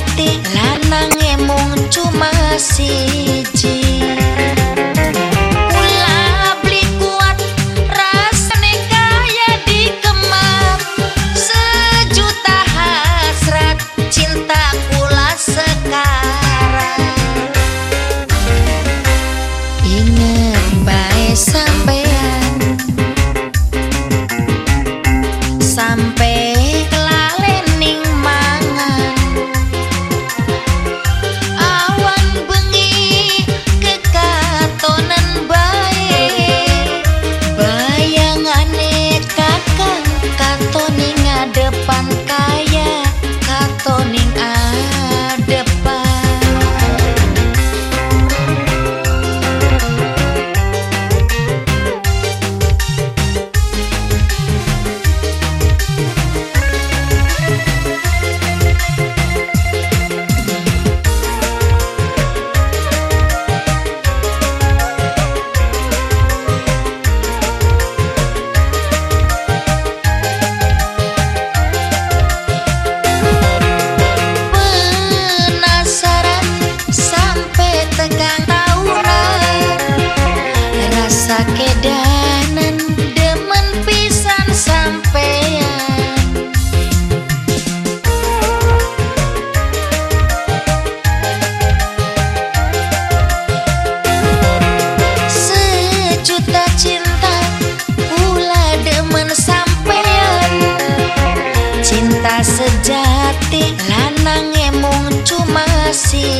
ati lanange mung cuma siji cuma